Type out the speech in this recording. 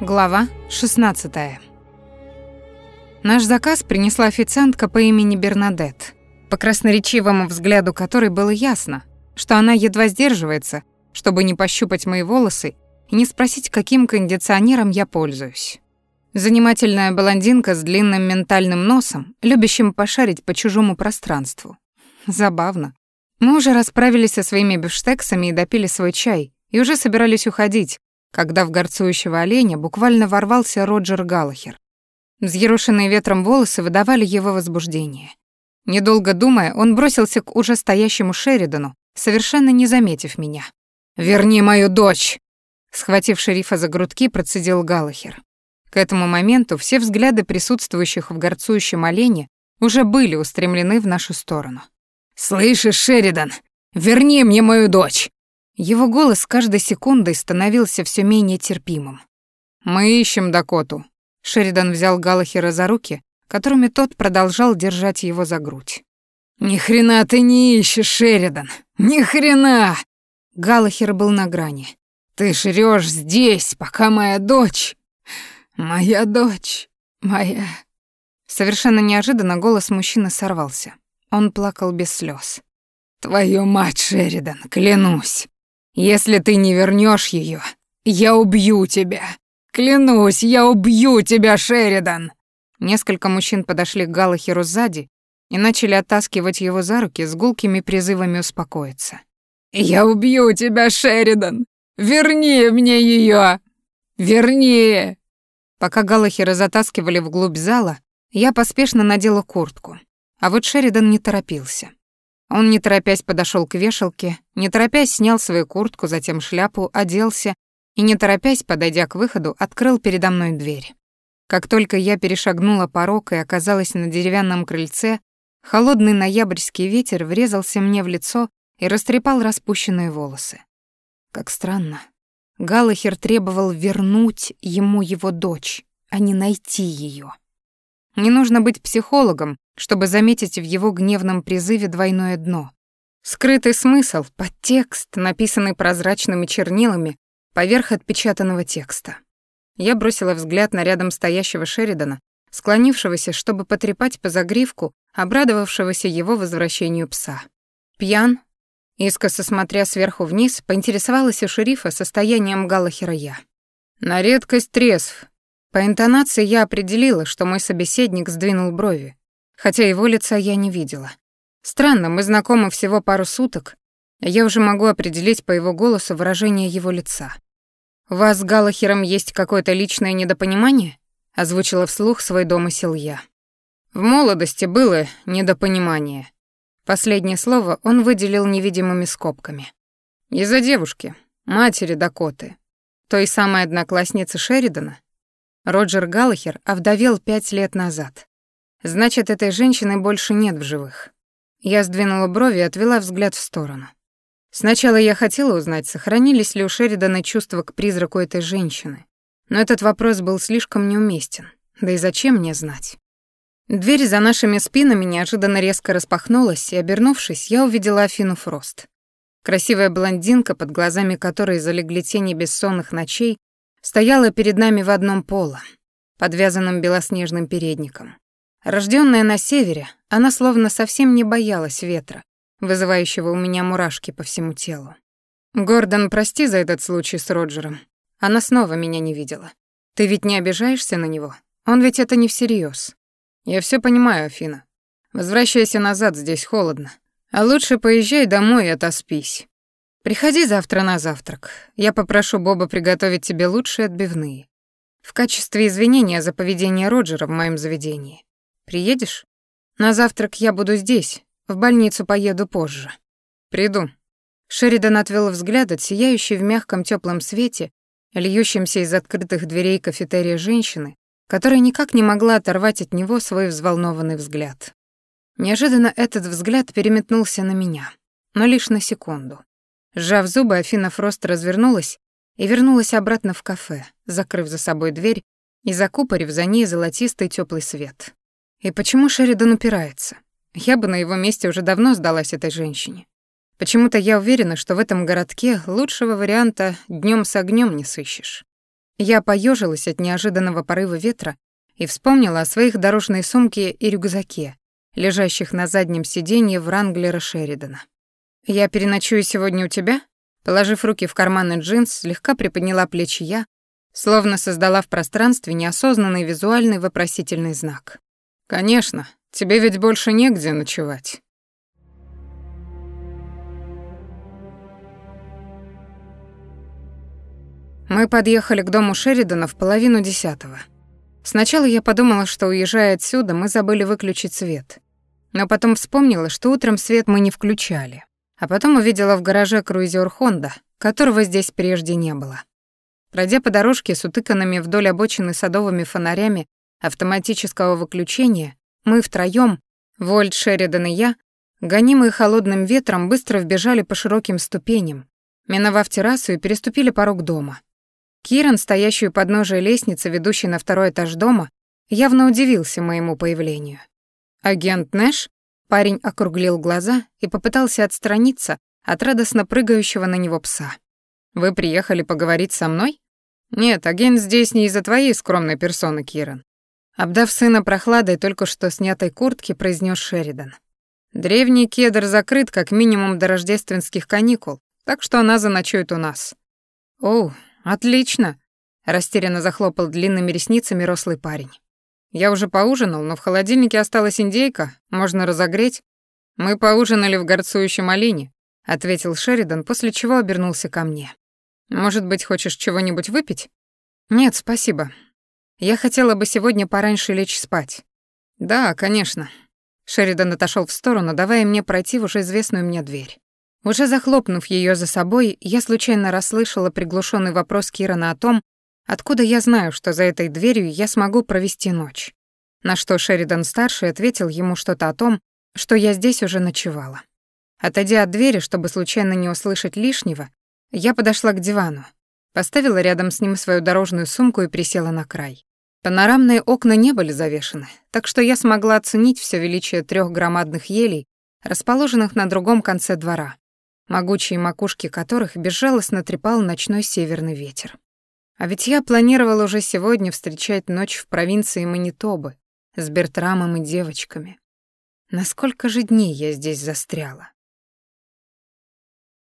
Глава 16. Наш заказ принесла официантка по имени Бернадет, по красноречивому взгляду которой было ясно, что она едва сдерживается, чтобы не пощупать мои волосы и не спросить, каким кондиционером я пользуюсь. Занимательная блондинка с длинным ментальным носом, любящим пошарить по чужому пространству. Забавно. Мы уже расправились со своими бифштексами и допили свой чай, и уже собирались уходить, когда в горцующего оленя буквально ворвался Роджер Галлахер. Взъерошенные ветром волосы выдавали его возбуждение. Недолго думая, он бросился к уже стоящему Шеридану, совершенно не заметив меня. «Верни мою дочь!» Схватив шерифа за грудки, процедил Галлахер. К этому моменту все взгляды присутствующих в горцующем олене уже были устремлены в нашу сторону. «Слышишь, Шеридан, верни мне мою дочь!» Его голос с каждой секундой становился все менее терпимым. «Мы ищем Дакоту». Шеридан взял Галахера за руки, которыми тот продолжал держать его за грудь. «Ни хрена ты не ищешь, Шеридан! Ни хрена!» Галахер был на грани. «Ты жрёшь здесь, пока моя дочь... Моя дочь... Моя...» Совершенно неожиданно голос мужчины сорвался. Он плакал без слез. «Твою мать, Шеридан, клянусь! Если ты не вернешь ее, я убью тебя. Клянусь, я убью тебя, Шеридан. Несколько мужчин подошли к Галахеру сзади и начали оттаскивать его за руки с гулкими призывами успокоиться. Я убью тебя, Шеридан. Верни мне ее. Верни. Пока Галахера затаскивали вглубь зала, я поспешно надела куртку. А вот Шеридан не торопился. Он, не торопясь, подошел к вешалке, не торопясь, снял свою куртку, затем шляпу, оделся и, не торопясь, подойдя к выходу, открыл передо мной дверь. Как только я перешагнула порог и оказалась на деревянном крыльце, холодный ноябрьский ветер врезался мне в лицо и растрепал распущенные волосы. Как странно. Галахер требовал вернуть ему его дочь, а не найти ее. Не нужно быть психологом, чтобы заметить в его гневном призыве двойное дно. Скрытый смысл, подтекст, написанный прозрачными чернилами поверх отпечатанного текста. Я бросила взгляд на рядом стоящего Шеридана, склонившегося, чтобы потрепать по загривку обрадовавшегося его возвращению пса. Пьян, искоса смотря сверху вниз, поинтересовалась у шерифа состоянием Галлахера я. «На редкость трезв». По интонации я определила, что мой собеседник сдвинул брови, хотя его лица я не видела. Странно, мы знакомы всего пару суток, а я уже могу определить по его голосу выражение его лица. «У вас с Галахером есть какое-то личное недопонимание?» — озвучила вслух свой домысел я. В молодости было недопонимание. Последнее слово он выделил невидимыми скобками. Из-за девушки, матери Дакоты, той самой одноклассницы Шеридана. Роджер Галлахер овдовел пять лет назад. Значит, этой женщины больше нет в живых. Я сдвинула брови и отвела взгляд в сторону. Сначала я хотела узнать, сохранились ли у Шеридана чувства к призраку этой женщины, но этот вопрос был слишком неуместен. Да и зачем мне знать? Дверь за нашими спинами неожиданно резко распахнулась, и, обернувшись, я увидела Афину Фрост. Красивая блондинка, под глазами которой залегли тени бессонных ночей, стояла перед нами в одном поло, подвязанном белоснежным передником. Рождённая на севере, она словно совсем не боялась ветра, вызывающего у меня мурашки по всему телу. «Гордон, прости за этот случай с Роджером. Она снова меня не видела. Ты ведь не обижаешься на него? Он ведь это не всерьёз. Я всё понимаю, Афина. Возвращайся назад, здесь холодно. А лучше поезжай домой и отоспись. Приходи завтра на завтрак. Я попрошу Боба приготовить тебе лучшие отбивные. В качестве извинения за поведение Роджера в моем заведении. Приедешь? На завтрак я буду здесь, в больницу поеду позже. Приду. Шеридан отвел взгляд от сияющей в мягком теплом свете, льющемся из открытых дверей кафетерия женщины, которая никак не могла оторвать от него свой взволнованный взгляд. Неожиданно этот взгляд переметнулся на меня, но лишь на секунду. Сжав зубы, Афина Фрост развернулась и вернулась обратно в кафе, закрыв за собой дверь и закупорив за ней золотистый теплый свет. И почему Шеридан упирается? Я бы на его месте уже давно сдалась этой женщине. Почему-то я уверена, что в этом городке лучшего варианта днем с огнем не сыщешь. Я поежилась от неожиданного порыва ветра и вспомнила о своих дорожной сумке и рюкзаке, лежащих на заднем сиденье Вранглера Шеридана. «Я переночую сегодня у тебя?» Положив руки в карманы джинс, слегка приподняла плечи я, словно создала в пространстве неосознанный визуальный вопросительный знак. «Конечно, тебе ведь больше негде ночевать». Мы подъехали к дому Шеридана в половину десятого. Сначала я подумала, что, уезжая отсюда, мы забыли выключить свет. Но потом вспомнила, что утром свет мы не включали. А потом увидела в гараже круизер Honda, которого здесь прежде не было. Пройдя по дорожке с утыканными вдоль обочины садовыми фонарями автоматического выключения, мы втроём, Вольт, Шеридан и я, гонимые холодным ветром, быстро вбежали по широким ступеням, миновав террасу и переступили порог дома. Киран, стоящий у подножия лестницы, ведущей на второй этаж дома, явно удивился моему появлению. «Агент Нэш?» Парень округлил глаза и попытался отстраниться от радостно прыгающего на него пса. «Вы приехали поговорить со мной?» «Нет, агент здесь не из-за твоей скромной персоны, Киран». Обдав сына прохладой только что снятой куртки, произнес Шеридан. «Древний кедр закрыт как минимум до рождественских каникул, так что она заночует у нас». «Оу, «Отлично!» — растерянно захлопал длинными ресницами рослый парень. «Я уже поужинал, но в холодильнике осталась индейка, можно разогреть». «Мы поужинали в горцующем олене», — ответил Шеридан, после чего обернулся ко мне. «Может быть, хочешь чего-нибудь выпить?» «Нет, спасибо. Я хотела бы сегодня пораньше лечь спать». «Да, конечно». Шеридан отошел в сторону, давая мне пройти в уже известную мне дверь. Уже захлопнув ее за собой, я случайно расслышала приглушенный вопрос Кирана о том, откуда я знаю, что за этой дверью я смогу провести ночь. На что Шеридан-старший ответил ему что-то о том, что я здесь уже ночевала. Отойдя от двери, чтобы случайно не услышать лишнего, я подошла к дивану, поставила рядом с ним свою дорожную сумку и присела на край. Панорамные окна не были завешены, так что я смогла оценить все величие трех громадных елей, расположенных на другом конце двора, могучие макушки которых безжалостно трепал ночной северный ветер. А ведь я планировала уже сегодня встречать ночь в провинции Манитобы с Бертрамом и девочками. Насколько же дней я здесь застряла?